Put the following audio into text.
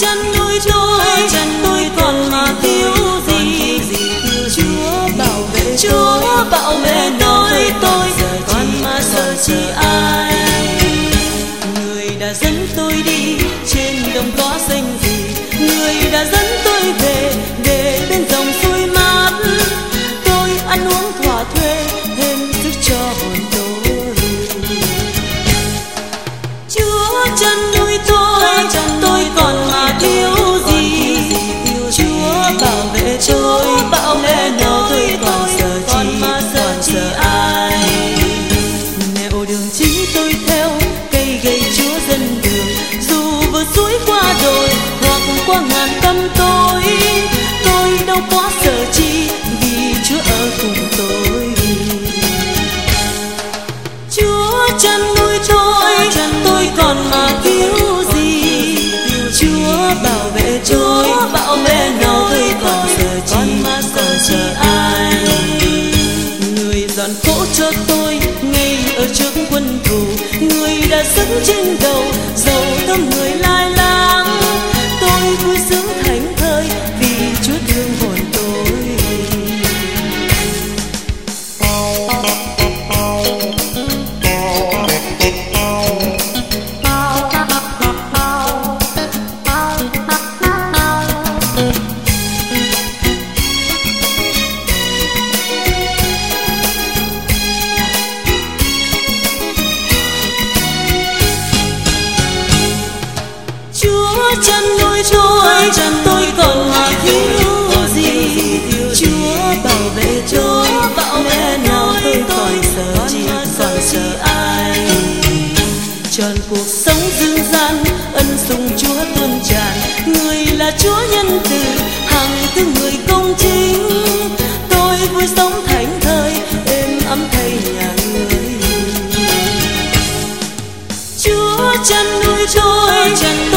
chân nuôi tôi chân tôi thuê thêm sức cho hồn tôi chúa chân nuôi tôi chân tôi còn mà thiếu gì? chúa bảo vệ tôi bảo vệ chân nuôi tôi tôi còn mà thiếu gì? Chúa bảo vệ tôi bảo vệ tôi còn sợ chi còn sợ ai? người dọn cỗ cho tôi ngay ở trước quân thù. Người đã dẫn trên đầu dầu thơm người lai chân tôi còn mà thiếu gì. Chúa bảo vệ tôi bảo vệ nào tôi còn sợ chi còn sợ ai? tròn cuộc sống dương gian ân sủng Chúa tuôn tràn. Người là Chúa nhân từ hàng thứ người công chính. Tôi vui sống thảnh thơi êm ấm thay nhà người. Chúa chân nuôi tôi còn